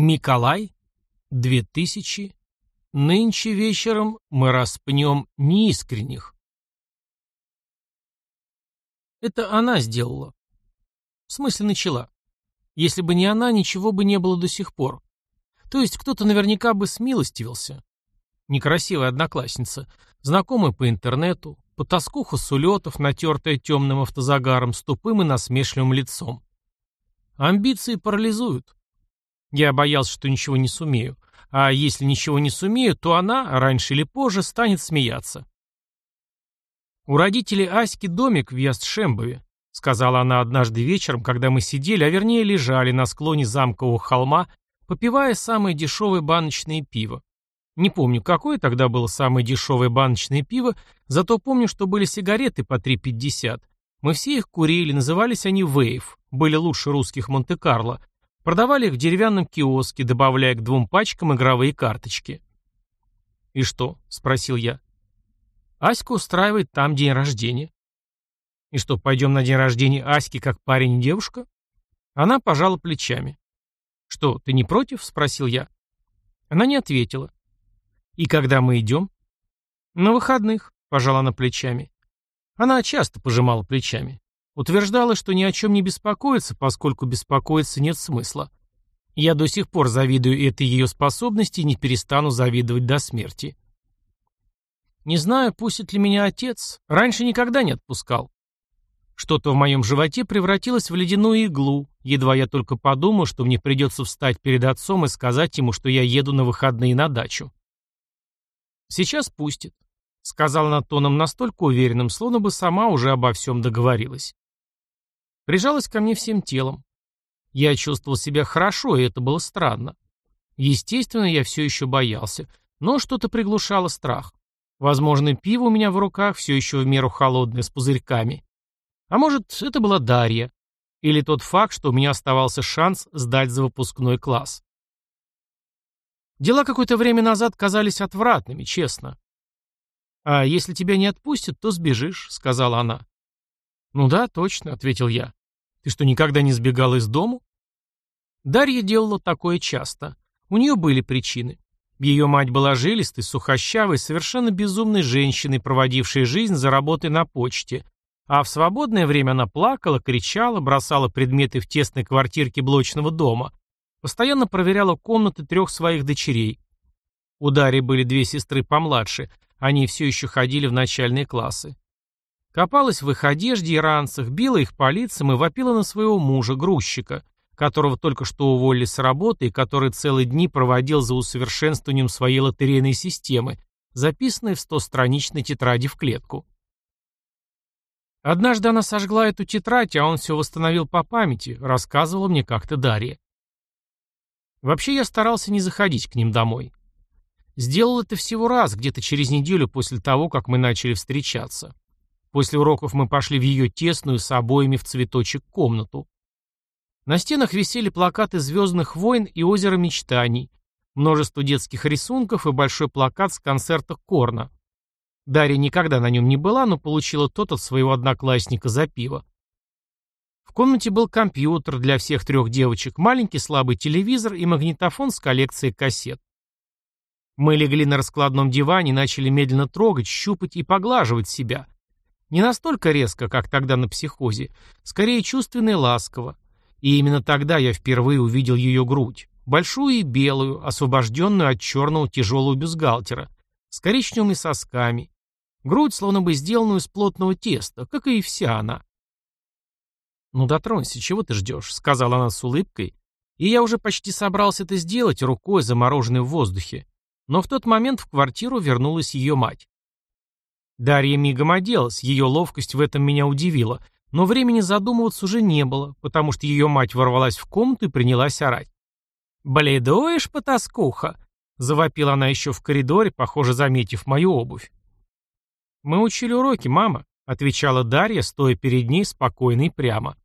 Миколай, две тысячи. Нынче вечером мы распнем неискренних. Это она сделала. В смысле начала. Если бы не она, ничего бы не было до сих пор. То есть кто-то наверняка бы смилостивился. Некрасивая одноклассница, знакомая по интернету, потаскуха с улетов, натертая темным автозагаром, с тупым и насмешливым лицом. Амбиции парализуют. Я боялся, что ничего не сумею. А если ничего не сумею, то она, раньше или позже, станет смеяться. У родителей Аськи домик в Ястшембове, сказала она однажды вечером, когда мы сидели, а вернее лежали на склоне замкового холма, попивая самое дешевое баночное пиво. Не помню, какое тогда было самое дешевое баночное пиво, зато помню, что были сигареты по 3,50. Мы все их курили, назывались они «Вейв», были лучше русских Монте-Карло, Продавали их в деревянном киоске, добавляя к двум пачкам игровые карточки. «И что?» — спросил я. «Аська устраивает там день рождения». «И что, пойдем на день рождения Аськи как парень и девушка?» Она пожала плечами. «Что, ты не против?» — спросил я. Она не ответила. «И когда мы идем?» «На выходных», — пожала она плечами. Она часто пожимала плечами. Утверждала, что ни о чем не беспокоится, поскольку беспокоиться нет смысла. Я до сих пор завидую этой ее способности и не перестану завидовать до смерти. Не знаю, пустит ли меня отец. Раньше никогда не отпускал. Что-то в моем животе превратилось в ледяную иглу, едва я только подумал, что мне придется встать перед отцом и сказать ему, что я еду на выходные на дачу. Сейчас пустит, сказал она тоном настолько уверенным, словно бы сама уже обо всем договорилась. Прижалась ко мне всем телом. Я чувствовал себя хорошо, и это было странно. Естественно, я все еще боялся, но что-то приглушало страх. Возможно, пиво у меня в руках все еще в меру холодное, с пузырьками. А может, это была Дарья. Или тот факт, что у меня оставался шанс сдать за выпускной класс. Дела какое-то время назад казались отвратными, честно. «А если тебя не отпустят, то сбежишь», — сказала она. «Ну да, точно», — ответил я. Ты что, никогда не сбегала из дому? Дарья делала такое часто. У нее были причины. Ее мать была жилистой, сухощавой, совершенно безумной женщиной, проводившей жизнь за работой на почте. А в свободное время она плакала, кричала, бросала предметы в тесной квартирке блочного дома. Постоянно проверяла комнаты трех своих дочерей. У Дарьи были две сестры помладше, они все еще ходили в начальные классы. Копалась в их одежде и ранцах, била их по лицам и вопила на своего мужа, грузчика, которого только что уволили с работы и который целые дни проводил за усовершенствованием своей лотерейной системы, записанной в стостраничной тетради в клетку. Однажды она сожгла эту тетрадь, а он все восстановил по памяти, рассказывала мне как-то Дарья. Вообще я старался не заходить к ним домой. Сделал это всего раз, где-то через неделю после того, как мы начали встречаться. После уроков мы пошли в ее тесную с обоями в цветочек комнату. На стенах висели плакаты «Звездных войн» и «Озеро мечтаний», множество детских рисунков и большой плакат с концерта Корна. Дарья никогда на нем не была, но получила тот от своего одноклассника за пиво. В комнате был компьютер для всех трех девочек, маленький слабый телевизор и магнитофон с коллекцией кассет. Мы легли на раскладном диване и начали медленно трогать, щупать и поглаживать себя, не настолько резко, как тогда на психозе, скорее чувственно и ласково. И именно тогда я впервые увидел ее грудь. Большую и белую, освобожденную от черного тяжелого бюстгальтера, с коричневыми сосками. Грудь, словно бы сделанную из плотного теста, как и вся она. «Ну дотронься, чего ты ждешь?» — сказала она с улыбкой. И я уже почти собрался это сделать рукой, замороженной в воздухе. Но в тот момент в квартиру вернулась ее мать. Дарья мигом оделась, ее ловкость в этом меня удивила, но времени задумываться уже не было, потому что ее мать ворвалась в комнату и принялась орать. «Бледуешь, потаскуха!» — завопила она еще в коридоре, похоже, заметив мою обувь. «Мы учили уроки, мама», — отвечала Дарья, стоя перед ней спокойно и прямо.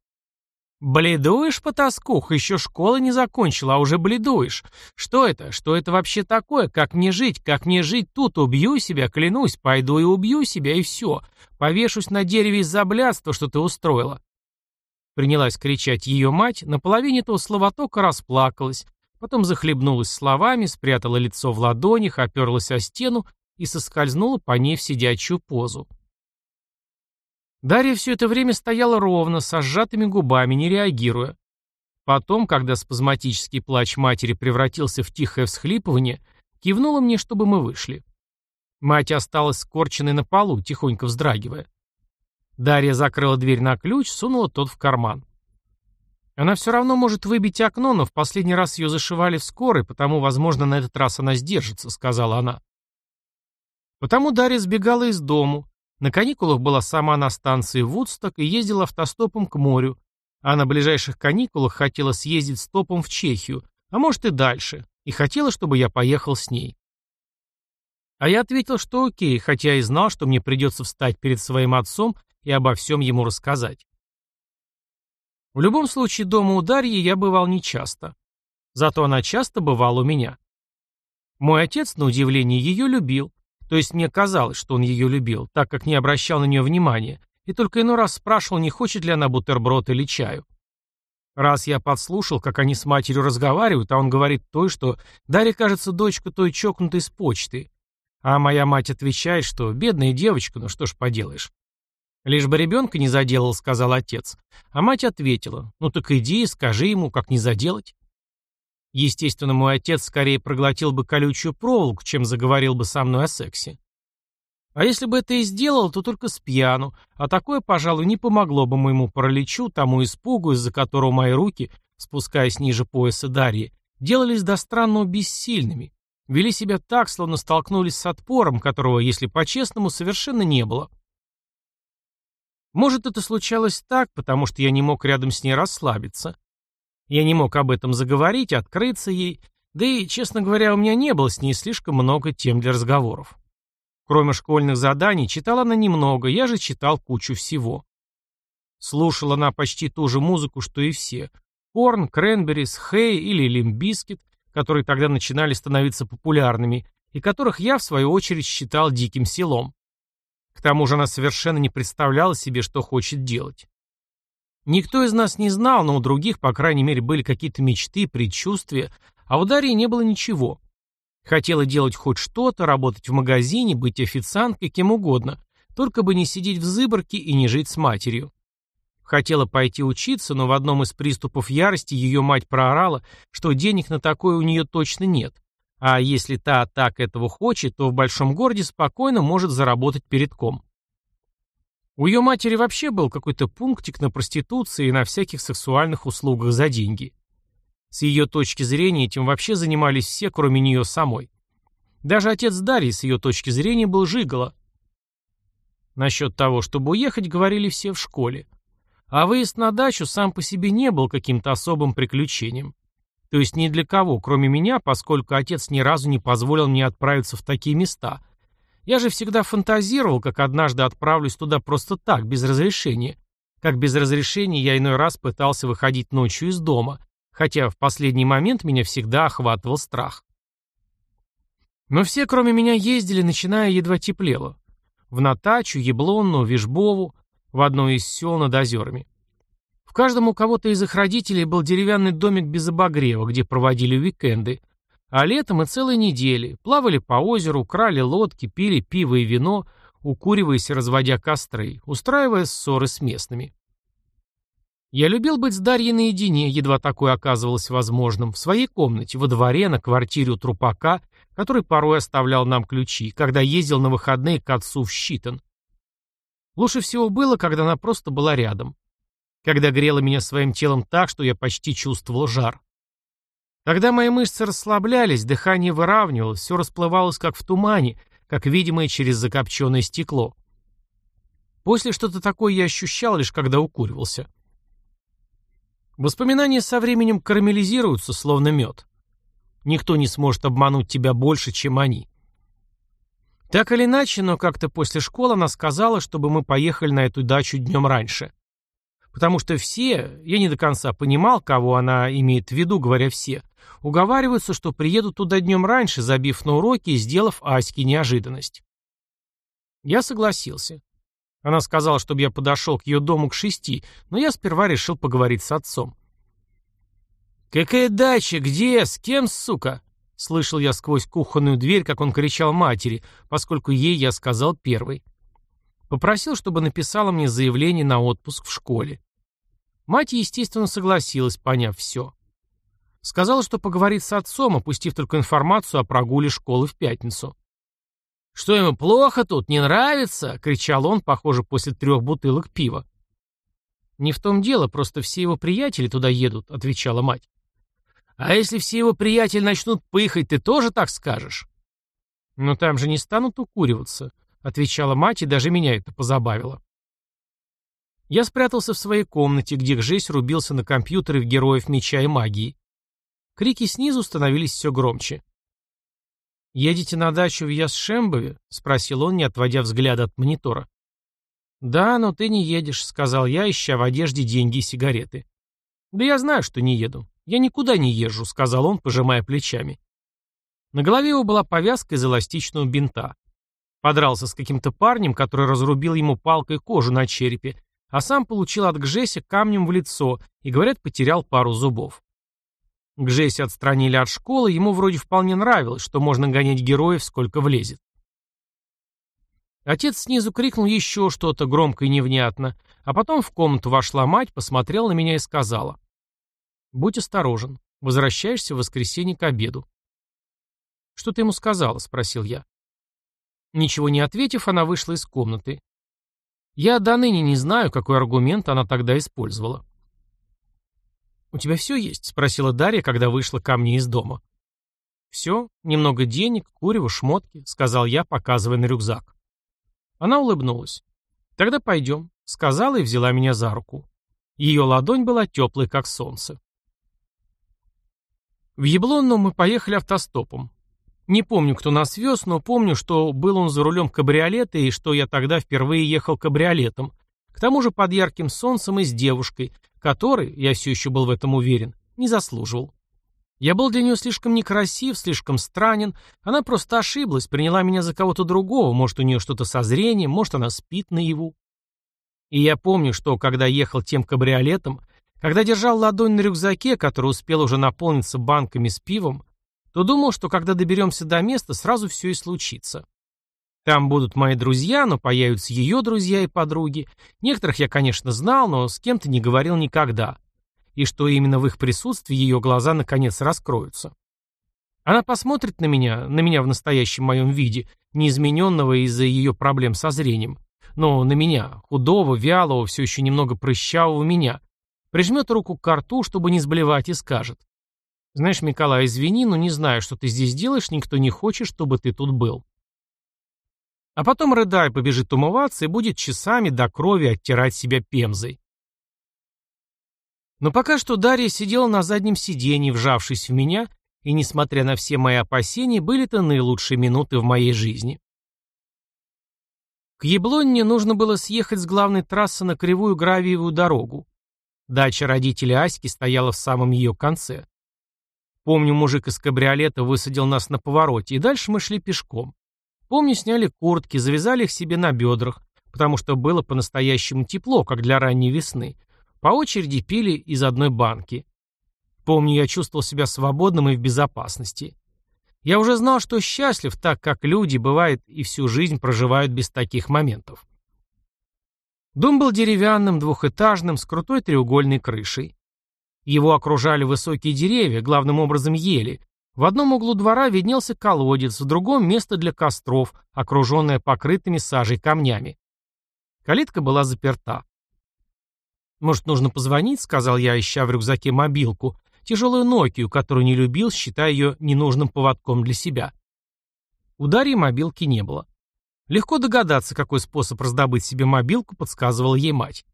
«Бледуешь, потаскух, еще школы не закончила, а уже бледуешь. Что это? Что это вообще такое? Как мне жить? Как мне жить тут? Убью себя, клянусь, пойду и убью себя, и все. Повешусь на дереве из-за блядства, что ты устроила». Принялась кричать ее мать, на половине этого словотока расплакалась, потом захлебнулась словами, спрятала лицо в ладонях, оперлась о стену и соскользнула по ней в сидячую позу. Дарья все это время стояла ровно, со сжатыми губами, не реагируя. Потом, когда спазматический плач матери превратился в тихое всхлипывание, кивнула мне, чтобы мы вышли. Мать осталась скорченной на полу, тихонько вздрагивая. Дарья закрыла дверь на ключ, сунула тот в карман. Она все равно может выбить окно, но в последний раз ее зашивали в скорой, потому, возможно, на этот раз она сдержится, сказала она. Потому Дарья сбегала из дому. На каникулах была сама на станции Вудсток и ездила автостопом к морю, а на ближайших каникулах хотела съездить стопом в Чехию, а может и дальше, и хотела, чтобы я поехал с ней. А я ответил, что окей, хотя и знал, что мне придется встать перед своим отцом и обо всем ему рассказать. В любом случае, дома у Дарьи я бывал нечасто. Зато она часто бывала у меня. Мой отец, на удивление, ее любил. То есть мне казалось, что он ее любил, так как не обращал на нее внимания, и только иной раз спрашивал, не хочет ли она бутерброд или чаю. Раз я подслушал, как они с матерью разговаривают, а он говорит той, что Дарья, кажется, дочка той чокнутой с почты. А моя мать отвечает, что бедная девочка, ну что ж поделаешь. Лишь бы ребенка не заделал, сказал отец. А мать ответила, ну так иди и скажи ему, как не заделать. Естественно, мой отец скорее проглотил бы колючую проволоку, чем заговорил бы со мной о сексе. А если бы это и сделал, то только с пьяну, а такое, пожалуй, не помогло бы моему параличу, тому испугу, из-за которого мои руки, спускаясь ниже пояса Дарьи, делались до странного бессильными, вели себя так, словно столкнулись с отпором, которого, если по-честному, совершенно не было. Может, это случалось так, потому что я не мог рядом с ней расслабиться. Я не мог об этом заговорить, открыться ей, да и, честно говоря, у меня не было с ней слишком много тем для разговоров. Кроме школьных заданий, читала она немного, я же читал кучу всего. Слушала она почти ту же музыку, что и все. Korn, Cranberries, Hey или Limp Bizkit, которые тогда начинали становиться популярными, и которых я, в свою очередь, считал диким селом. К тому же она совершенно не представляла себе, что хочет делать. Никто из нас не знал, но у других, по крайней мере, были какие-то мечты, предчувствия, а у Дарьи не было ничего. Хотела делать хоть что-то, работать в магазине, быть официанткой, кем угодно, только бы не сидеть в зыборке и не жить с матерью. Хотела пойти учиться, но в одном из приступов ярости ее мать проорала, что денег на такое у нее точно нет. А если та так этого хочет, то в большом городе спокойно может заработать перед ком. У ее матери вообще был какой-то пунктик на проституции и на всяких сексуальных услугах за деньги. С ее точки зрения этим вообще занимались все, кроме нее самой. Даже отец Дарьи с ее точки зрения был жиголо. Насчет того, чтобы уехать, говорили все в школе. А выезд на дачу сам по себе не был каким-то особым приключением. То есть ни для кого, кроме меня, поскольку отец ни разу не позволил мне отправиться в такие места. Я же всегда фантазировал, как однажды отправлюсь туда просто так, без разрешения. Как без разрешения я иной раз пытался выходить ночью из дома, хотя в последний момент меня всегда охватывал страх. Но все, кроме меня, ездили, начиная едва теплело. В Натачу, Яблонну, Вишбову, в одно из сел над озерами. В каждом у кого-то из их родителей был деревянный домик без обогрева, где проводили уикенды, а летом и целые недели плавали по озеру, крали лодки, пили пиво и вино, укуриваясь и разводя костры, устраивая ссоры с местными. Я любил быть с Дарьей наедине, едва такое оказывалось возможным, в своей комнате, во дворе, на квартире у трупака, который порой оставлял нам ключи, когда ездил на выходные к отцу в Щитон. Лучше всего было, когда она просто была рядом. Когда грела меня своим телом так, что я почти чувствовал жар. Когда мои мышцы расслаблялись, дыхание выравнивалось, все расплывалось как в тумане, как видимое через закопченное стекло. После что-то такое я ощущал, лишь когда укуривался. Воспоминания со временем карамелизируются, словно мед. Никто не сможет обмануть тебя больше, чем они. Так или иначе, но как-то после школы она сказала, чтобы мы поехали на эту дачу днем раньше. Потому что все, я не до конца понимал, кого она имеет в виду, говоря все, уговариваются, что приедут туда днем раньше, забив на уроки и сделав Аське неожиданность. Я согласился. Она сказала, чтобы я подошел к ее дому к шести, но я сперва решил поговорить с отцом. «Какая дача? Где? С кем, сука?» Слышал я сквозь кухонную дверь, как он кричал матери, поскольку ей я сказал первый. Попросил, чтобы написала мне заявление на отпуск в школе. Мать, естественно, согласилась, поняв все. Сказала, что поговорит с отцом, опустив только информацию о прогуле школы в пятницу. «Что ему плохо тут, не нравится?» — кричал он, похоже, после трех бутылок пива. «Не в том дело, просто все его приятели туда едут», — отвечала мать. «А если все его приятели начнут пыхать, ты тоже так скажешь?» «Но там же не станут укуриваться», — отвечала мать, и даже меня это позабавило. Я спрятался в своей комнате, где Гжесь рубился на компьютере в героев меча и магии. Крики снизу становились все громче. «Едете на дачу в Ясшембове?» — спросил он, не отводя взгляда от монитора. «Да, но ты не едешь», — сказал я, ища в одежде деньги и сигареты. «Да я знаю, что не еду. Я никуда не езжу», — сказал он, пожимая плечами. На голове его была повязка из эластичного бинта. Подрался с каким-то парнем, который разрубил ему палкой кожу на черепе, а сам получил от Гжеся камнем в лицо и, говорят, потерял пару зубов. Гжеси отстранили от школы, ему вроде вполне нравилось, что можно гонять героев сколько влезет. Отец снизу крикнул еще что-то громко и невнятно, а потом в комнату вошла мать, посмотрела на меня и сказала. «Будь осторожен. Возвращаешься в воскресенье к обеду». «Что ты ему сказала?» — спросил я. Ничего не ответив, она вышла из комнаты. Я до ныне не знаю, какой аргумент она тогда использовала. «У тебя все есть?» — спросила Дарья, когда вышла ко мне из дома. «Все, немного денег, курево, шмотки», — сказал я, показывая на рюкзак. Она улыбнулась. «Тогда пойдем», — сказала и взяла меня за руку. Ее ладонь была теплой, как солнце. В Яблонну мы поехали автостопом. Не помню, кто нас вез, но помню, что был он за рулем кабриолета и что я тогда впервые ехал кабриолетом, к тому же под ярким солнцем и с девушкой, которой, я все еще был в этом уверен, не заслуживал. Я был для нее слишком некрасив, слишком странен, она просто ошиблась, приняла меня за кого-то другого, может, у нее что-то со зрением, может, она спит наяву. И я помню, что, когда ехал тем кабриолетом, когда держал ладонь на рюкзаке, который успел уже наполниться банками с пивом, то думал, что когда доберемся до места, сразу все и случится. Там будут мои друзья, но появятся ее друзья и подруги. Некоторых я, конечно, знал, но с кем-то не говорил никогда. И что именно в их присутствии ее глаза наконец раскроются. Она посмотрит на меня, на меня в настоящем моем виде, неизмененного из-за ее проблем со зрением, но на меня, худого, вялого, все еще немного прыщавого меня, прижмет руку к рту, чтобы не сблевать, и скажет. «Знаешь, Николай, извини, но не знаю, что ты здесь делаешь, никто не хочет, чтобы ты тут был». А потом рыдай побежит умываться и будет часами до крови оттирать себя пемзой. Но пока что Дарья сидела на заднем сиденье, вжавшись в меня, и, несмотря на все мои опасения, были то наилучшие минуты в моей жизни. К Яблонне нужно было съехать с главной трассы на кривую гравиевую дорогу. Дача родителей Аськи стояла в самом ее конце. Помню, мужик из кабриолета высадил нас на повороте, и дальше мы шли пешком. Помню, сняли куртки, завязали их себе на бедрах, потому что было по-настоящему тепло, как для ранней весны. По очереди пили из одной банки. Помню, я чувствовал себя свободным и в безопасности. Я уже знал, что счастлив, так как люди, бывает, и всю жизнь проживают без таких моментов. Дом был деревянным, двухэтажным, с крутой треугольной крышей. Его окружали высокие деревья, главным образом ели, в одном углу двора виднелся колодец, в другом — место для костров, окруженное покрытыми сажей камнями. Калитка была заперта. «Может, нужно позвонить?» — сказал я, ища в рюкзаке мобилку, тяжелую Нокию, которую не любил, считая ее ненужным поводком для себя. У Дарьи мобилки не было. Легко догадаться, какой способ раздобыть себе мобилку, подсказывала ей мать.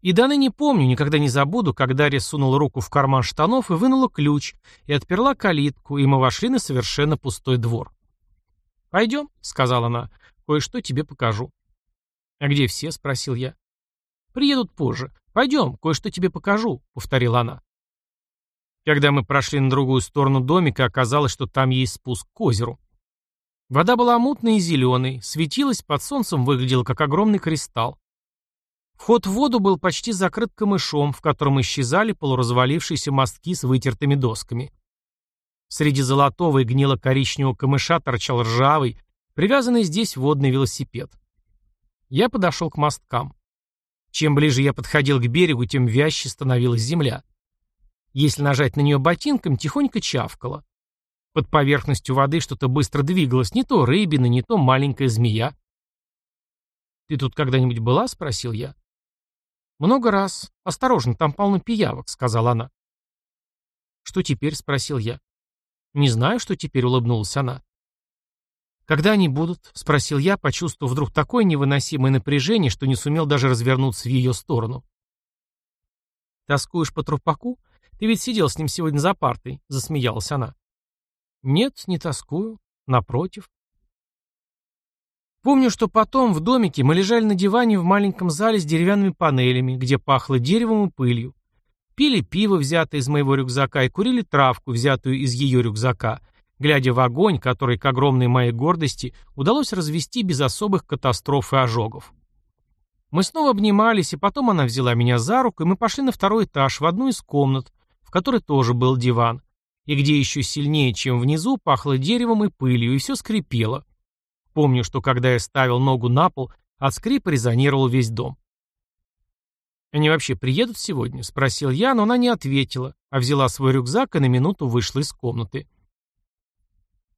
И до ныне помню, никогда не забуду, как Дарья сунула руку в карман штанов и вынула ключ, и отперла калитку, и мы вошли на совершенно пустой двор. «Пойдем», — сказала она, — «кое-что тебе покажу». «А где все?» — спросил я. «Приедут позже. Пойдем, кое-что тебе покажу», — повторила она. Когда мы прошли на другую сторону домика, оказалось, что там есть спуск к озеру. Вода была мутной и зеленой, светилась, под солнцем выглядела как огромный кристалл. Вход в воду был почти закрыт камышом, в котором исчезали полуразвалившиеся мостки с вытертыми досками. Среди золотого и гнило-коричневого камыша торчал ржавый, привязанный здесь водный велосипед. Я подошел к мосткам. Чем ближе я подходил к берегу, тем вяще становилась земля. Если нажать на нее ботинком, тихонько чавкало. Под поверхностью воды что-то быстро двигалось, не то рыбина, не то маленькая змея. «Ты тут когда-нибудь была?» — спросил я. «Много раз. Осторожно, там полно пиявок», — сказала она. «Что теперь?» — спросил я. «Не знаю, что теперь», — улыбнулась она. «Когда они будут?» — спросил я, почувствовав вдруг такое невыносимое напряжение, что не сумел даже развернуться в ее сторону. «Тоскуешь по трупаку? Ты ведь сидел с ним сегодня за партой», — засмеялась она. «Нет, не тоскую. Напротив. Помню, что потом в домике мы лежали на диване в маленьком зале с деревянными панелями, где пахло деревом и пылью. Пили пиво, взятое из моего рюкзака, и курили травку, взятую из ее рюкзака, глядя в огонь, который, к огромной моей гордости, удалось развести без особых катастроф и ожогов. Мы снова обнимались, и потом она взяла меня за руку, и мы пошли на второй этаж, в одну из комнат, в которой тоже был диван, и где еще сильнее, чем внизу, пахло деревом и пылью, и все скрипело. Помню, что когда я ставил ногу на пол, от скрипа резонировал весь дом. «Они вообще приедут сегодня?» — спросил я, но она не ответила, а взяла свой рюкзак и на минуту вышла из комнаты.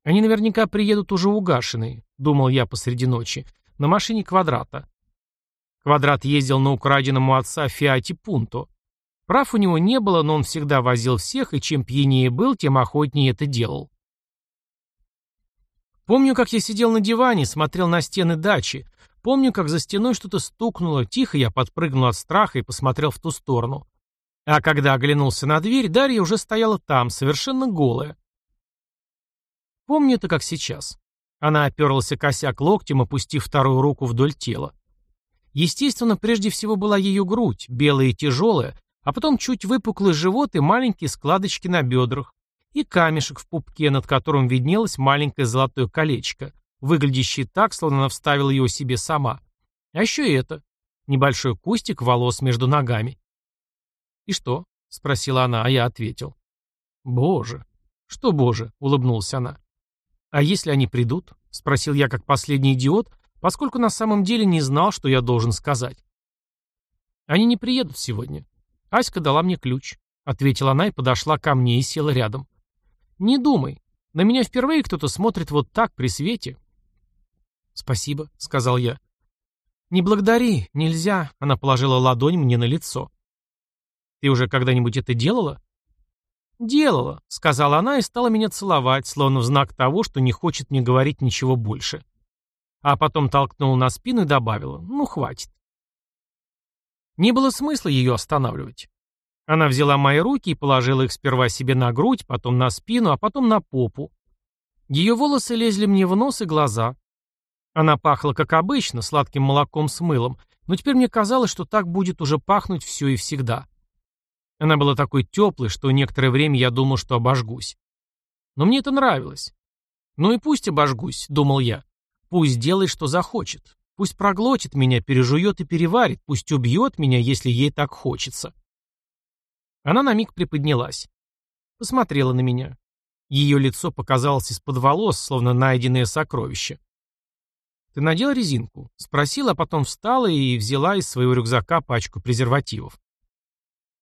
«Они наверняка приедут уже угашенные», — думал я посреди ночи, — «на машине Квадрата». Квадрат ездил на украденном у отца Фиате Пунто. Прав у него не было, но он всегда возил всех, и чем пьянее был, тем охотнее это делал. Помню, как я сидел на диване, смотрел на стены дачи. Помню, как за стеной что-то стукнуло. Тихо я подпрыгнул от страха и посмотрел в ту сторону. А когда оглянулся на дверь, Дарья уже стояла там, совершенно голая. Помню это как сейчас. Она оперлась о косяк локтем, опустив вторую руку вдоль тела. Естественно, прежде всего была ее грудь, белая и тяжелая, а потом чуть выпуклый живот и маленькие складочки на бедрах и камешек в пупке, над которым виднелось маленькое золотое колечко, выглядящее так, словно она вставила его себе сама. А еще и это. Небольшой кустик волос между ногами. «И что?» — спросила она, а я ответил. «Боже!» «Что боже?» — улыбнулась она. «А если они придут?» — спросил я как последний идиот, поскольку на самом деле не знал, что я должен сказать. «Они не приедут сегодня. Аська дала мне ключ», — ответила она и подошла ко мне и села рядом. «Не думай. На меня впервые кто-то смотрит вот так, при свете». «Спасибо», — сказал я. «Не благодари, нельзя», — она положила ладонь мне на лицо. «Ты уже когда-нибудь это делала?» «Делала», — сказала она и стала меня целовать, словно в знак того, что не хочет мне говорить ничего больше. А потом толкнула на спину и добавила «Ну, хватит». Не было смысла ее останавливать. Она взяла мои руки и положила их сперва себе на грудь, потом на спину, а потом на попу. Ее волосы лезли мне в нос и глаза. Она пахла, как обычно, сладким молоком с мылом, но теперь мне казалось, что так будет уже пахнуть все и всегда. Она была такой теплой, что некоторое время я думал, что обожгусь. Но мне это нравилось. Ну и пусть обожгусь, думал я. Пусть делает, что захочет. Пусть проглотит меня, пережует и переварит, пусть убьет меня, если ей так хочется. Она на миг приподнялась. Посмотрела на меня. Ее лицо показалось из-под волос, словно найденное сокровище. «Ты надел резинку?» — спросила, а потом встала и взяла из своего рюкзака пачку презервативов.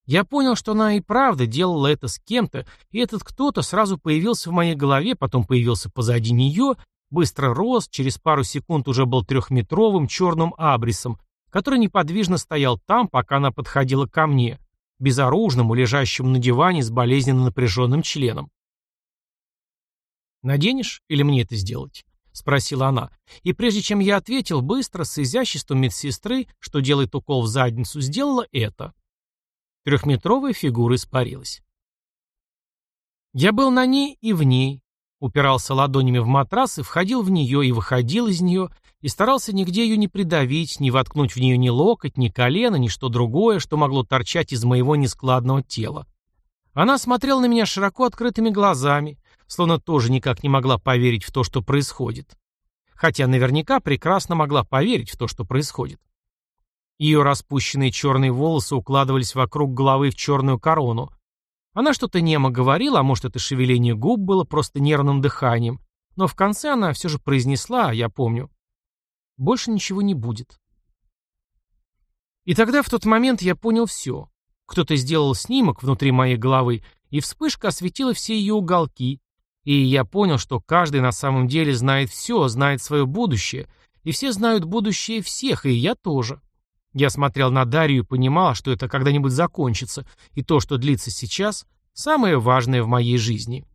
Я понял, что она и правда делала это с кем-то, и этот кто-то сразу появился в моей голове, потом появился позади нее, быстро рос, через пару секунд уже был трехметровым черным абрисом, который неподвижно стоял там, пока она подходила ко мне, безоружному, лежащему на диване с болезненно напряженным членом. «Наденешь или мне это сделать?» — спросила она. И прежде чем я ответил, быстро, с изяществом медсестры, что делает укол в задницу, сделала это. Трехметровая фигура испарилась. Я был на ней и в ней, упирался ладонями в матрас и входил в нее и выходил из нее, и старался нигде ее не придавить, не воткнуть в нее ни локоть, ни колено, ни что другое, что могло торчать из моего нескладного тела. Она смотрела на меня широко открытыми глазами, словно тоже никак не могла поверить в то, что происходит. Хотя наверняка прекрасно могла поверить в то, что происходит. Ее распущенные черные волосы укладывались вокруг головы в черную корону. Она что-то немо говорила, а может это шевеление губ было просто нервным дыханием, но в конце она все же произнесла, я помню, «Больше ничего не будет». И тогда в тот момент я понял все. Кто-то сделал снимок внутри моей головы, и вспышка осветила все ее уголки, и я понял, что каждый на самом деле знает все, знает свое будущее, и все знают будущее всех, и я тоже. Я смотрел на Дарью и понимал, что это когда-нибудь закончится, и то, что длится сейчас, самое важное в моей жизни.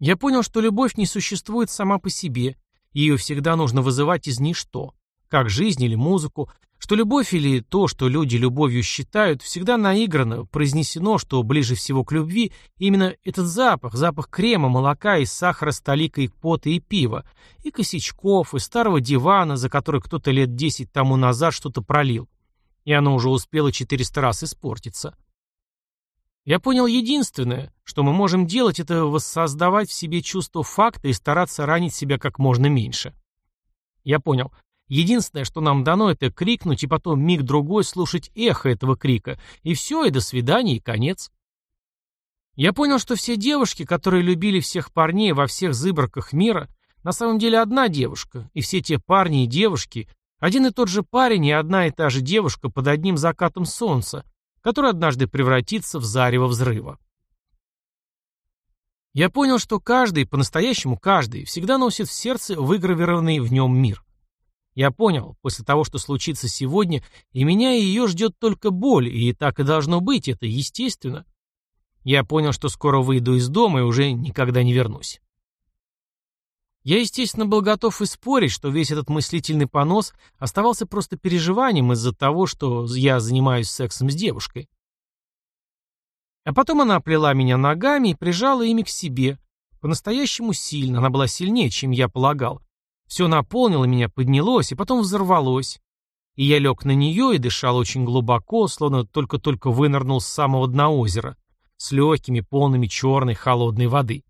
Я понял, что любовь не существует сама по себе, ее всегда нужно вызывать из ничто, как жизнь или музыку, что любовь или то, что люди любовью считают, всегда наиграно, произнесено, что ближе всего к любви именно этот запах, запах крема, молока и сахара с толикой пота и пива, и косячков, и старого дивана, за который кто-то лет десять тому назад что-то пролил, и оно уже успело четыреста раз испортиться. Я понял единственное, что мы можем делать, это воссоздавать в себе чувство факта и стараться ранить себя как можно меньше. Я понял, Единственное, что нам дано, это крикнуть и потом миг-другой слушать эхо этого крика. И все, и до свидания, и конец. Я понял, что все девушки, которые любили всех парней во всех зыборках мира, на самом деле одна девушка, и все те парни и девушки, один и тот же парень и одна и та же девушка под одним закатом солнца, который однажды превратится в зарево взрыва. Я понял, что каждый, по-настоящему каждый, всегда носит в сердце выгравированный в нем мир. Я понял, после того, что случится сегодня, и меня и ее ждет только боль, и так и должно быть, это естественно. Я понял, что скоро выйду из дома и уже никогда не вернусь. Я, естественно, был готов и спорить, что весь этот мыслительный понос оставался просто переживанием из-за того, что я занимаюсь сексом с девушкой. А потом она оплела меня ногами и прижала ими к себе. По-настоящему сильно, она была сильнее, чем я полагал. Все наполнило меня, поднялось и потом взорвалось. И я лег на нее и дышал очень глубоко, словно только-только вынырнул с самого дна озера, с легкими, полными черной, холодной воды.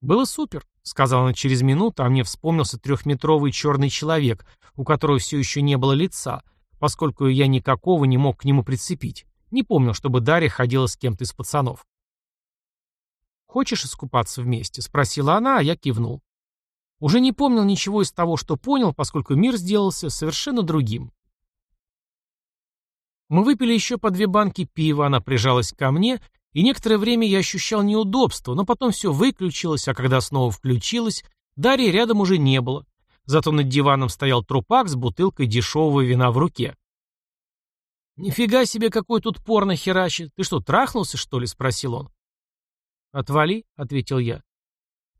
«Было супер», — сказала она через минуту, а мне вспомнился трехметровый черный человек, у которого все еще не было лица, поскольку я никакого не мог к нему прицепить. Не помнил, чтобы Дарья ходила с кем-то из пацанов. «Хочешь искупаться вместе?» — спросила она, а я кивнул. Уже не помнил ничего из того, что понял, поскольку мир сделался совершенно другим. Мы выпили еще по две банки пива, она прижалась ко мне, и некоторое время я ощущал неудобство, но потом все выключилось, а когда снова включилось, Дарьи рядом уже не было. Зато над диваном стоял трупак с бутылкой дешевого вина в руке. «Нифига себе, какой тут порно херачит! Ты что, трахнулся, что ли?» — спросил он. «Отвали», — ответил я.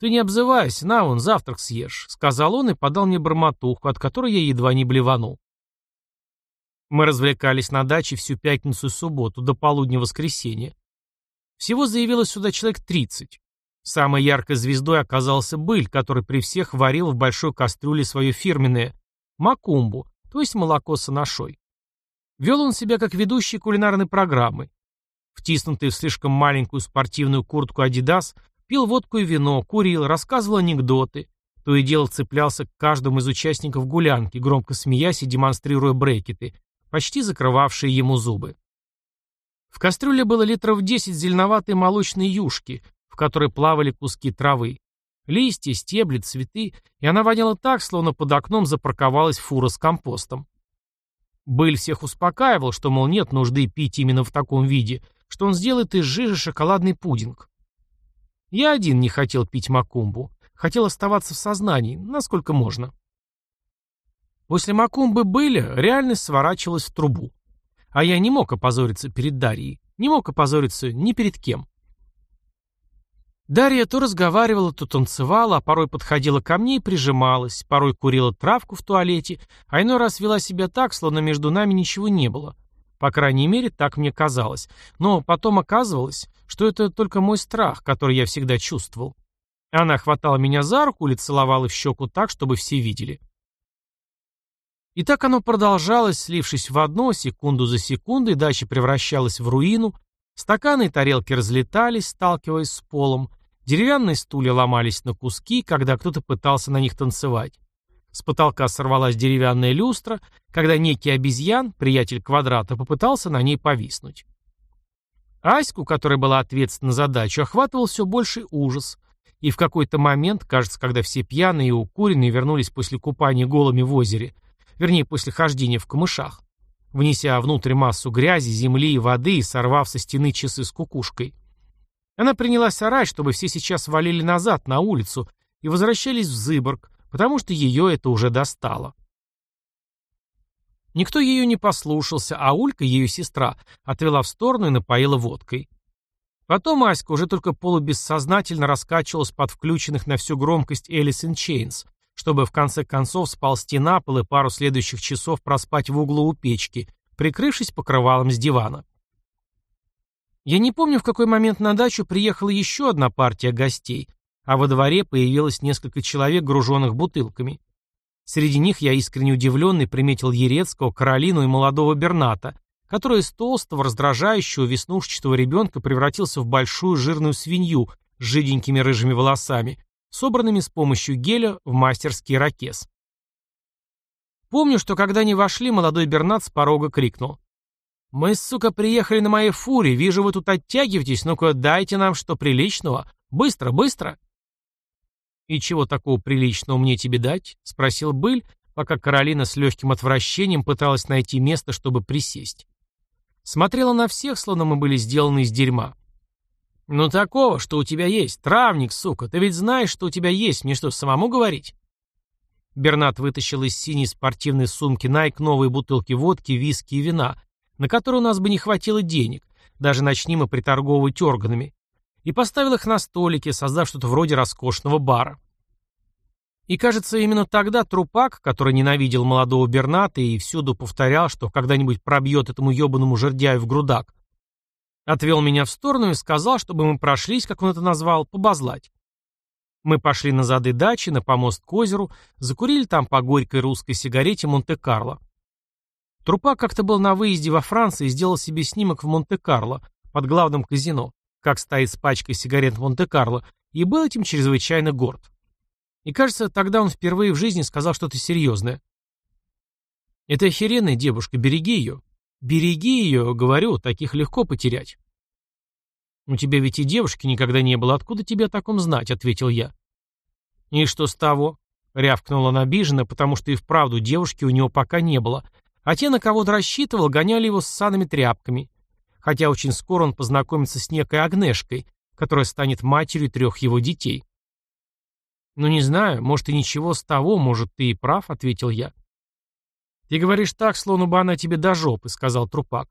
«Ты не обзывайся, на вон, завтрак съешь», — сказал он и подал мне бормотуху, от которой я едва не блеванул. Мы развлекались на даче всю пятницу и субботу, до полудня воскресенья. Всего заявилось сюда человек тридцать. Самой яркой звездой оказался быль, который при всех варил в большой кастрюле свое фирменное макумбу, то есть молоко с анашой. Вел он себя как ведущий кулинарной программы. Втиснутый в слишком маленькую спортивную куртку «Адидас», Пил водку и вино, курил, рассказывал анекдоты. То и дело цеплялся к каждому из участников гулянки, громко смеясь и демонстрируя брекеты, почти закрывавшие ему зубы. В кастрюле было литров 10 зеленоватой молочной юшки, в которой плавали куски травы. Листья, стебли, цветы, и она воняла так, словно под окном запарковалась фура с компостом. Быль всех успокаивал, что, мол, нет нужды пить именно в таком виде, что он сделает из жижи шоколадный пудинг. Я один не хотел пить макумбу. Хотел оставаться в сознании, насколько можно. После макумбы были, реальность сворачивалась в трубу. А я не мог опозориться перед Дарьей. Не мог опозориться ни перед кем. Дарья то разговаривала, то танцевала, а порой подходила ко мне и прижималась, порой курила травку в туалете, а иной раз вела себя так, словно между нами ничего не было. По крайней мере, так мне казалось. Но потом оказывалось, что это только мой страх, который я всегда чувствовал. Она хватала меня за руку или целовала в щеку так, чтобы все видели. И так оно продолжалось, слившись в одно, секунду за секундой, дача превращалась в руину, стаканы и тарелки разлетались, сталкиваясь с полом, деревянные стулья ломались на куски, когда кто-то пытался на них танцевать. С потолка сорвалась деревянная люстра, когда некий обезьян, приятель квадрата, попытался на ней повиснуть. Аську, которая была ответственна за задачу, охватывал все больший ужас. И в какой-то момент, кажется, когда все пьяные и укуренные вернулись после купания голыми в озере, вернее, после хождения в камышах, внеся внутрь массу грязи, земли и воды и сорвав со стены часы с кукушкой. Она принялась орать, чтобы все сейчас валили назад, на улицу, и возвращались в Зыборг, потому что ее это уже достало. Никто ее не послушался, а Улька, ее сестра, отвела в сторону и напоила водкой. Потом Аська уже только полубессознательно раскачивалась под включенных на всю громкость in Chains, чтобы в конце концов сползти на пол и пару следующих часов проспать в углу у печки, прикрывшись покрывалом с дивана. Я не помню, в какой момент на дачу приехала еще одна партия гостей, а во дворе появилось несколько человек, груженных бутылками. Среди них я искренне удивленный приметил Ерецкого, Каролину и молодого Берната, который из толстого, раздражающего веснушчатого ребенка превратился в большую жирную свинью с жиденькими рыжими волосами, собранными с помощью геля в мастерский ракес. Помню, что когда они вошли, молодой Бернат с порога крикнул. «Мы, сука, приехали на моей фуре, вижу, вы тут оттягиваетесь, ну-ка дайте нам что приличного. Быстро, быстро!» «И чего такого приличного мне тебе дать?» — спросил Быль, пока Каролина с легким отвращением пыталась найти место, чтобы присесть. Смотрела на всех, словно мы были сделаны из дерьма. «Ну такого, что у тебя есть. Травник, сука. Ты ведь знаешь, что у тебя есть. Мне что, самому говорить?» Бернат вытащил из синей спортивной сумки Найк новые бутылки водки, виски и вина, на которые у нас бы не хватило денег, даже начни мы приторговывать органами, и поставил их на столике, создав что-то вроде роскошного бара. И кажется, именно тогда трупак, который ненавидел молодого Берната и всюду повторял, что когда-нибудь пробьет этому ебаному жердяю в грудак, отвел меня в сторону и сказал, чтобы мы прошлись, как он это назвал, побазлать. Мы пошли на зады дачи, на помост к озеру, закурили там по горькой русской сигарете Монте-Карло. Трупак как-то был на выезде во Франции и сделал себе снимок в Монте-Карло, под главным казино как стоит с пачкой сигарет в Монте-Карло, и был этим чрезвычайно горд. И кажется, тогда он впервые в жизни сказал что-то серьезное. «Это охеренная девушка, береги ее. Береги ее, говорю, таких легко потерять». «У тебя ведь и девушки никогда не было, откуда тебе о таком знать?» — ответил я. «И что с того?» — рявкнула он обиженно, потому что и вправду девушки у него пока не было, а те, на кого-то рассчитывал, гоняли его с санными тряпками хотя очень скоро он познакомится с некой Агнешкой, которая станет матерью трех его детей. «Ну, не знаю, может, и ничего с того, может, ты и прав», — ответил я. «Ты говоришь так, словно бы она тебе до жопы», — сказал Трупак.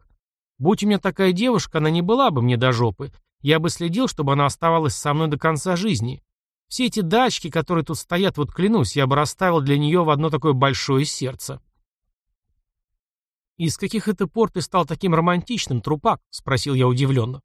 «Будь у меня такая девушка, она не была бы мне до жопы. Я бы следил, чтобы она оставалась со мной до конца жизни. Все эти дачки, которые тут стоят, вот клянусь, я бы расставил для нее в одно такое большое сердце». «Из каких это пор ты стал таким романтичным, Трупак?» — спросил я удивленно.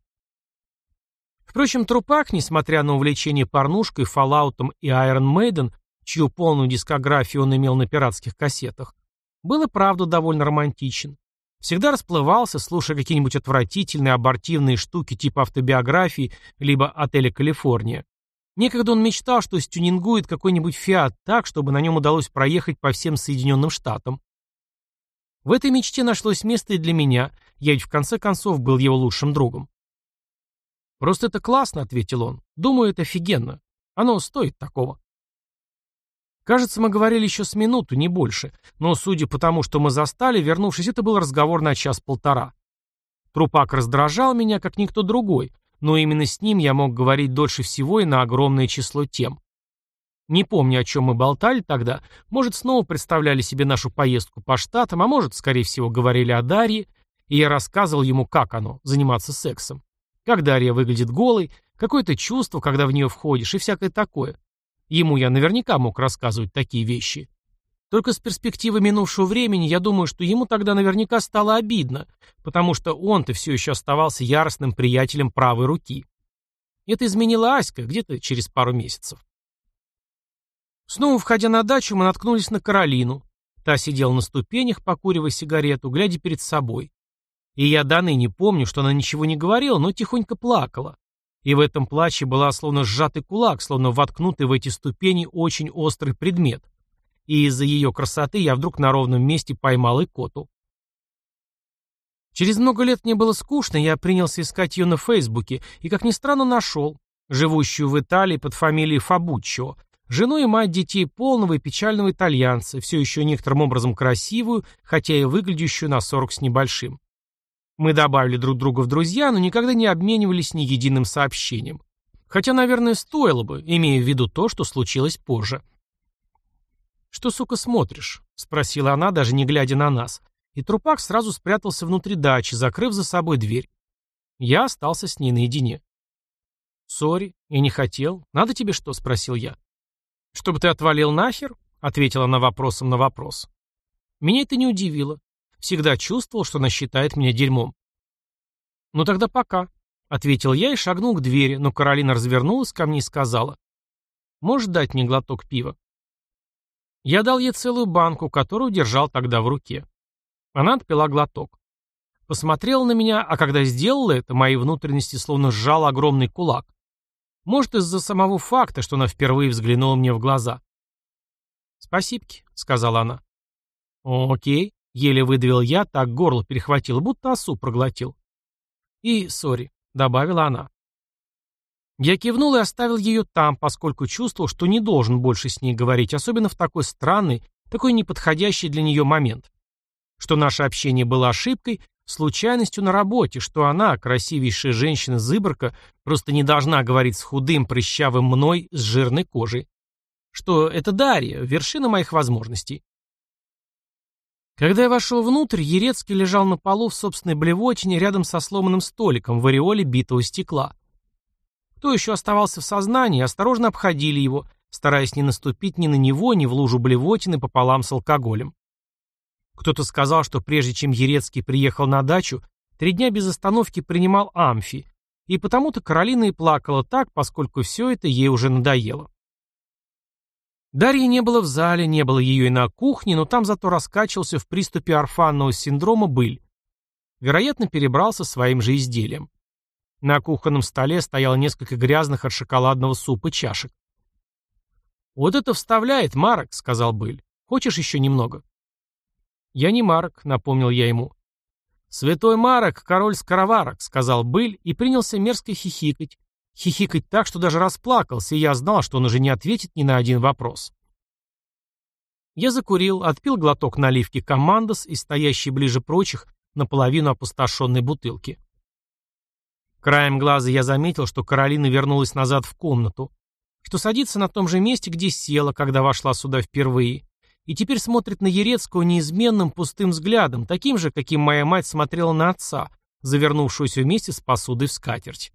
Впрочем, Трупак, несмотря на увлечение порнушкой, Фоллаутом и Iron Maiden, чью полную дискографию он имел на пиратских кассетах, был и правда довольно романтичен. Всегда расплывался, слушая какие-нибудь отвратительные абортивные штуки типа автобиографии либо отеля «Калифорния». Некогда он мечтал, что стюнингует какой-нибудь «Фиат» так, чтобы на нем удалось проехать по всем Соединенным Штатам. В этой мечте нашлось место и для меня, я ведь в конце концов был его лучшим другом. «Просто это классно», — ответил он. «Думаю, это офигенно. Оно стоит такого». Кажется, мы говорили еще с минуту, не больше, но, судя по тому, что мы застали, вернувшись, это был разговор на час-полтора. Трупак раздражал меня, как никто другой, но именно с ним я мог говорить дольше всего и на огромное число тем. Не помню, о чем мы болтали тогда. Может, снова представляли себе нашу поездку по штатам, а может, скорее всего, говорили о Дарье, и я рассказывал ему, как оно, заниматься сексом. Как Дарья выглядит голой, какое-то чувство, когда в нее входишь, и всякое такое. Ему я наверняка мог рассказывать такие вещи. Только с перспективы минувшего времени я думаю, что ему тогда наверняка стало обидно, потому что он-то все еще оставался яростным приятелем правой руки. Это изменила Аська где-то через пару месяцев. Снова входя на дачу, мы наткнулись на Каролину. Та сидела на ступенях, покуривая сигарету, глядя перед собой. И я до ныне помню, что она ничего не говорила, но тихонько плакала. И в этом плаче была словно сжатый кулак, словно воткнутый в эти ступени очень острый предмет. и из-за ее красоты я вдруг на ровном месте поймал икоту. Через много лет мне было скучно, я принялся искать ее на Фейсбуке и, как ни странно, нашел, живущую в Италии под фамилией Фабуччо, жену и мать детей полного и печального итальянца, все еще некоторым образом красивую, хотя и выглядящую на сорок с небольшим. Мы добавили друг друга в друзья, но никогда не обменивались ни единым сообщением. Хотя, наверное, стоило бы, имея в виду то, что случилось позже. «Что, сука, смотришь?» — спросила она, даже не глядя на нас. И трупак сразу спрятался внутри дачи, закрыв за собой дверь. Я остался с ней наедине. «Сори, я не хотел. Надо тебе что?» — спросил я. «Чтобы ты отвалил нахер?» — ответила она вопросом на вопрос. Меня это не удивило. Всегда чувствовал, что она считает меня дерьмом. «Ну тогда пока», — ответил я и шагнул к двери, но Каролина развернулась ко мне и сказала. «Можешь дать мне глоток пива?» Я дал ей целую банку, которую держал тогда в руке. Она отпила глоток. Посмотрела на меня, а когда сделала это, мои внутренности словно сжал огромный кулак. Может, из-за самого факта, что она впервые взглянула мне в глаза. «Спасибки», — сказала она. «Окей», — еле выдавил я, так горло перехватило, будто осу проглотил. «И, сори», — добавила она. Я кивнул и оставил ее там, поскольку чувствовал, что не должен больше с ней говорить, особенно в такой странный, такой неподходящий для нее момент. Что наше общение было ошибкой, случайностью на работе, что она, красивейшая женщина-зыборка, просто не должна говорить с худым, прыщавым мной с жирной кожей. Что это Дарья, вершина моих возможностей. Когда я вошел внутрь, Ерецкий лежал на полу в собственной блевотине рядом со сломанным столиком в ореоле битого стекла. Кто еще оставался в сознании, осторожно обходили его, стараясь не наступить ни на него, ни в лужу блевотины пополам с алкоголем. Кто-то сказал, что прежде чем Ерецкий приехал на дачу, три дня без остановки принимал амфи, и потому-то Каролина и плакала так, поскольку все это ей уже надоело. Дарьи не было в зале, не было ее и на кухне, но там зато раскачивался в приступе орфанного синдрома быль. Вероятно, перебрался своим же изделием. На кухонном столе стояло несколько грязных от шоколадного супа чашек. «Вот это вставляет, Марок», — сказал Быль. «Хочешь еще немного?» «Я не Марок», — напомнил я ему. «Святой Марок, король скороварок», — сказал Быль и принялся мерзко хихикать. Хихикать так, что даже расплакался, и я знал, что он уже не ответит ни на один вопрос. Я закурил, отпил глоток наливки «Командос» и стоящей ближе прочих наполовину опустошенной бутылки. Краем глаза я заметил, что Каролина вернулась назад в комнату, что садится на том же месте, где села, когда вошла сюда впервые, и теперь смотрит на Ерецкого неизменным пустым взглядом, таким же, каким моя мать смотрела на отца, завернувшуюся вместе с посудой в скатерть.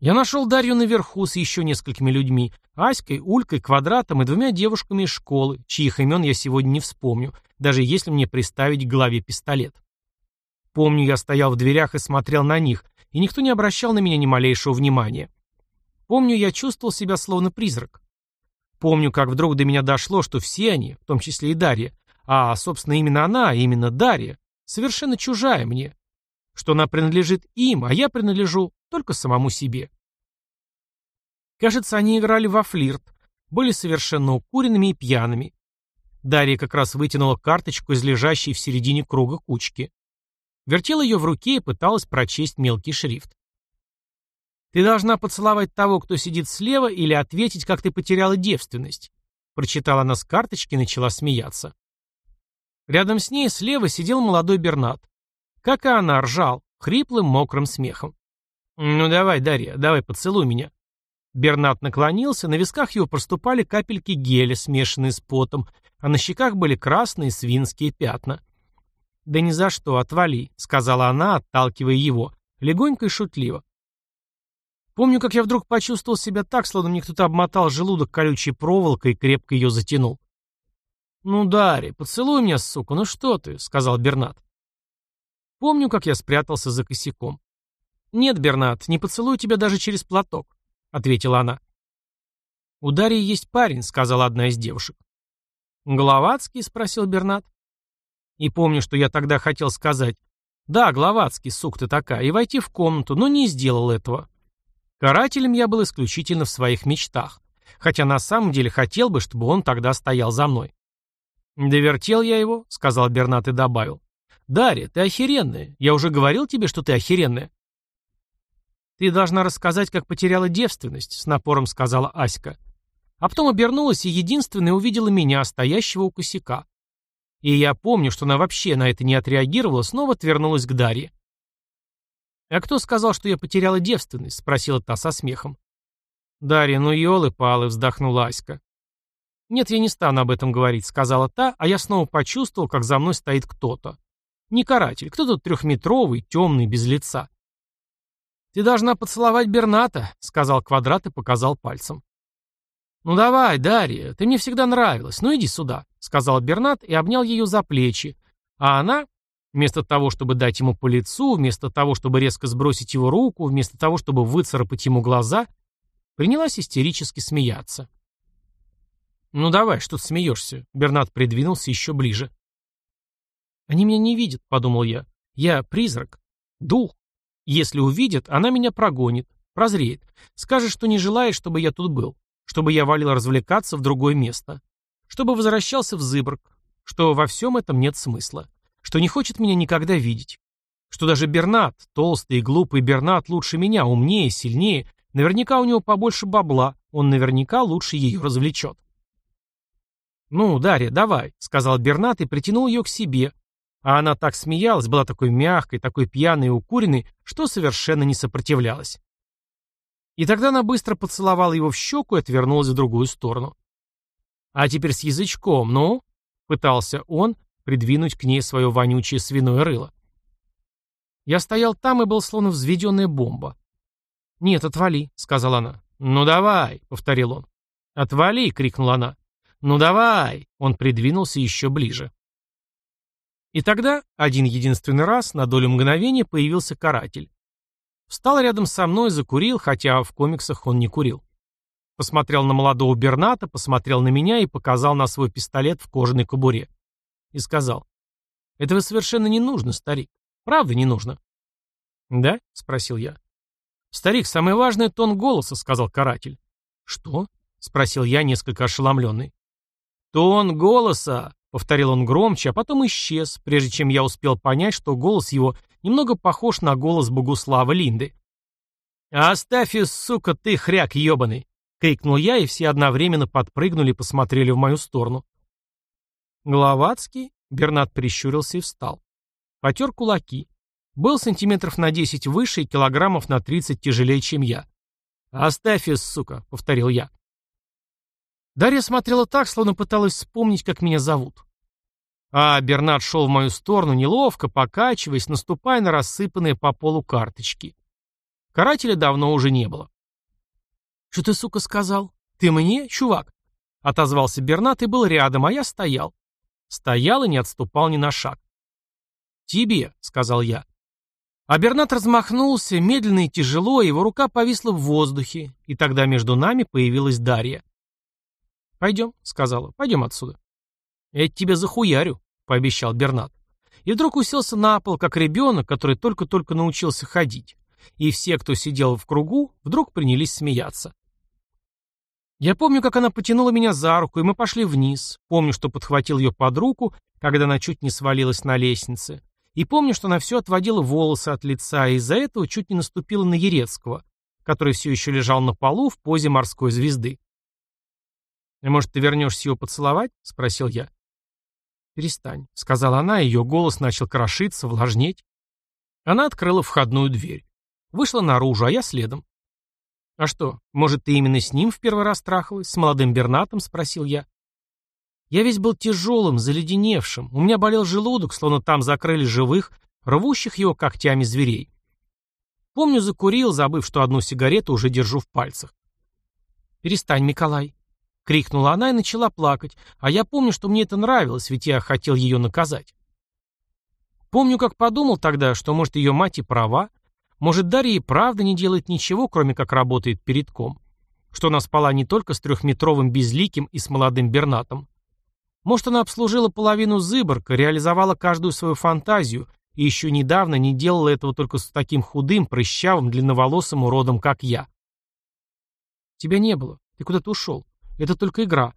Я нашел Дарью наверху с еще несколькими людьми, Аськой, Улькой, Квадратом и двумя девушками из школы, чьих имен я сегодня не вспомню, даже если мне приставить к голове пистолет. Помню, я стоял в дверях и смотрел на них, и никто не обращал на меня ни малейшего внимания. Помню, я чувствовал себя словно призрак. Помню, как вдруг до меня дошло, что все они, в том числе и Дарья, а, собственно, именно она, именно Дарья, совершенно чужая мне. Что она принадлежит им, а я принадлежу только самому себе. Кажется, они играли во флирт, были совершенно укуренными и пьяными. Дарья как раз вытянула карточку из лежащей в середине круга кучки. Вертела ее в руке и пыталась прочесть мелкий шрифт. «Ты должна поцеловать того, кто сидит слева, или ответить, как ты потеряла девственность», прочитала она с карточки и начала смеяться. Рядом с ней слева сидел молодой Бернат. Как и она, ржал, хриплым, мокрым смехом. «Ну давай, Дарья, давай поцелуй меня». Бернат наклонился, на висках его проступали капельки геля, смешанные с потом, а на щеках были красные свинские пятна. «Да ни за что, отвали», — сказала она, отталкивая его, легонько и шутливо. Помню, как я вдруг почувствовал себя так, словно мне кто-то обмотал желудок колючей проволокой и крепко ее затянул. «Ну, Дарья, поцелуй меня, сука, ну что ты?» — сказал Бернат. Помню, как я спрятался за косяком. «Нет, Бернат, не поцелую тебя даже через платок», — ответила она. «У Дарьи есть парень», — сказала одна из девушек. «Гловацкий?» — спросил Бернат. И помню, что я тогда хотел сказать «Да, Гловацкий, сук ты такая», и войти в комнату, но не сделал этого. Карателем я был исключительно в своих мечтах. Хотя на самом деле хотел бы, чтобы он тогда стоял за мной. «Довертел я его», — сказал Бернат и добавил. «Дарья, ты охеренная. Я уже говорил тебе, что ты охеренная». «Ты должна рассказать, как потеряла девственность», — с напором сказала Аська. А потом обернулась и единственная увидела меня, стоящего у косяка. И я помню, что она вообще на это не отреагировала, снова отвернулась к Дарье. «А кто сказал, что я потеряла девственность?» — спросила та со смехом. «Дарья, ну елы-палы», — вздохнула Аська. «Нет, я не стану об этом говорить», — сказала та, а я снова почувствовал, как за мной стоит кто-то. Не каратель, кто-то трехметровый, темный, без лица. «Ты должна поцеловать Берната», — сказал Квадрат и показал пальцем. «Ну давай, Дарья, ты мне всегда нравилась, ну иди сюда», — сказал Бернат и обнял ее за плечи, а она, вместо того, чтобы дать ему по лицу, вместо того, чтобы резко сбросить его руку, вместо того, чтобы выцарапать ему глаза, принялась истерически смеяться. «Ну давай, что ты смеешься?» Бернат придвинулся еще ближе. «Они меня не видят», — подумал я. «Я призрак. Дух. Если увидят, она меня прогонит, прозреет. Скажет, что не желает, чтобы я тут был. Чтобы я валил развлекаться в другое место. Чтобы возвращался в Зыбрк. Что во всем этом нет смысла. Что не хочет меня никогда видеть. Что даже Бернат, толстый и глупый Бернат лучше меня, умнее, сильнее. Наверняка у него побольше бабла. Он наверняка лучше ее развлечет. «Ну, Дарья, давай», — сказал Бернат и притянул ее к себе, а она так смеялась, была такой мягкой, такой пьяной и укуренной, что совершенно не сопротивлялась. И тогда она быстро поцеловала его в щеку и отвернулась в другую сторону. «А теперь с язычком, ну?» — пытался он придвинуть к ней свое вонючее свиное рыло. Я стоял там и был словно взведенная бомба. «Нет, отвали», — сказала она. «Ну давай», — повторил он. «Отвали», — крикнула она. «Ну давай!» — он придвинулся еще ближе. И тогда, один единственный раз, на долю мгновения появился каратель. Встал рядом со мной, закурил, хотя в комиксах он не курил. Посмотрел на молодого Берната, посмотрел на меня и показал на свой пистолет в кожаной кобуре. И сказал, «Этого совершенно не нужно, старик. Правда не нужно». «Да?» — спросил я. «Старик, самое важное — тон голоса», — сказал каратель. «Что?» — спросил я, несколько ошеломленный. «Тон голоса!» — повторил он громче, а потом исчез, прежде чем я успел понять, что голос его немного похож на голос Богуслава Линды. «Оставь, сука, ты хряк ебаный!» — крикнул я, и все одновременно подпрыгнули и посмотрели в мою сторону. Гловацкий, Бернат прищурился и встал. Потер кулаки. Был сантиметров на десять выше и килограммов на тридцать тяжелее, чем я. «Оставь, сука!» — повторил я. Дарья смотрела так, словно пыталась вспомнить, как меня зовут. А Бернард шел в мою сторону, неловко, покачиваясь, наступая на рассыпанные по полу карточки. Карателя давно уже не было. «Что ты, сука, сказал? Ты мне, чувак?» Отозвался Бернат и был рядом, а я стоял. Стоял и не отступал ни на шаг. «Тебе», — сказал я. А Бернат размахнулся, медленно и тяжело, его рука повисла в воздухе, и тогда между нами появилась Дарья. «Пойдем», — сказала, — «пойдем отсюда». «Я тебя захуярю», — пообещал Бернат. И вдруг уселся на пол, как ребенок, который только-только научился ходить. И все, кто сидел в кругу, вдруг принялись смеяться. Я помню, как она потянула меня за руку, и мы пошли вниз. Помню, что подхватил ее под руку, когда она чуть не свалилась на лестнице. И помню, что она все отводила волосы от лица, и из-за этого чуть не наступила на Ерецкого, который все еще лежал на полу в позе морской звезды. «Может, ты вернешься его поцеловать?» — спросил я. «Перестань», — сказала она, и ее голос начал крошиться, влажнеть. Она открыла входную дверь. Вышла наружу, а я следом. «А что, может, ты именно с ним в первый раз трахалась? С молодым Бернатом?» — спросил я. Я весь был тяжелым, заледеневшим. У меня болел желудок, словно там закрыли живых, рвущих его когтями зверей. Помню, закурил, забыв, что одну сигарету уже держу в пальцах. «Перестань, Николай», — крикнула она и начала плакать, а я помню, что мне это нравилось, ведь я хотел ее наказать. Помню, как подумал тогда, что, может, ее мать и права, может, Дарья и правда не делает ничего, кроме как работает передком, что она спала не только с трехметровым безликим и с молодым Бернатом. Может, она обслужила половину Зыборка, реализовала каждую свою фантазию и еще недавно не делала этого только с таким худым, прыщавым, длинноволосым уродом, как я. «Тебя не было», Ты куда-то ушел. Это только игра.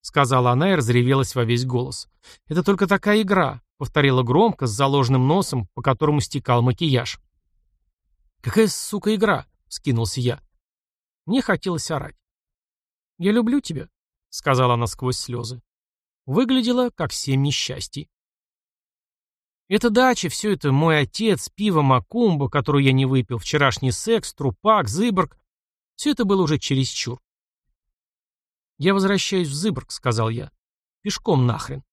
Сказала она и разревелась во весь голос. Это только такая игра, повторила громко, с заложенным носом, по которому стекал макияж. Какая, сука, игра? Скинулся я. Мне хотелось орать. «Я люблю тебя», — сказала она сквозь слезы. Выглядела, как семь несчастий. Это дача, все это мой отец, пиво Макумба, которую я не выпил, вчерашний секс, трупак, Зыборг. Все это было уже чересчур. «Я возвращаюсь в Зыборг», — сказал я. «Пешком нахрен».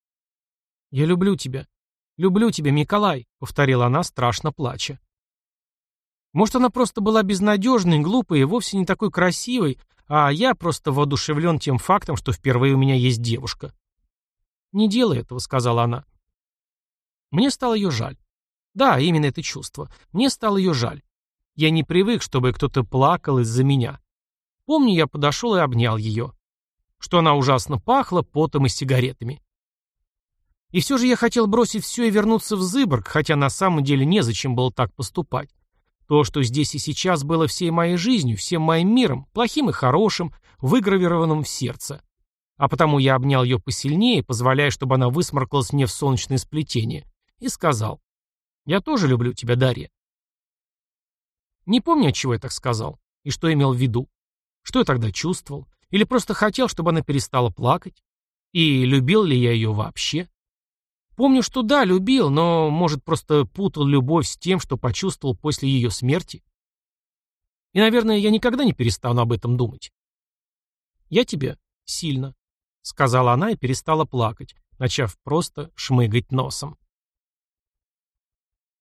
«Я люблю тебя. Люблю тебя, Миколай», — повторила она, страшно плача. Может, она просто была безнадежной, глупой и вовсе не такой красивой, а я просто воодушевлен тем фактом, что впервые у меня есть девушка. «Не делай этого», — сказала она. Мне стало ее жаль. Да, именно это чувство. Мне стало ее жаль. Я не привык, чтобы кто-то плакал из-за меня. Помню, я подошел и обнял ее. Что она ужасно пахла потом и сигаретами. И все же я хотел бросить все и вернуться в Зыборг, хотя на самом деле незачем было так поступать. То, что здесь и сейчас было всей моей жизнью, всем моим миром, плохим и хорошим, выгравированным в сердце. А потому я обнял ее посильнее, позволяя, чтобы она высморкалась мне в солнечное сплетение, и сказал, «Я тоже люблю тебя, Дарья». Не помню, от чего я так сказал, и что имел в виду. Что я тогда чувствовал? Или просто хотел, чтобы она перестала плакать? И любил ли я ее вообще? Помню, что да, любил, но, может, просто путал любовь с тем, что почувствовал после ее смерти. И, наверное, я никогда не перестану об этом думать. «Я тебя сильно», — сказала она и перестала плакать, начав просто шмыгать носом.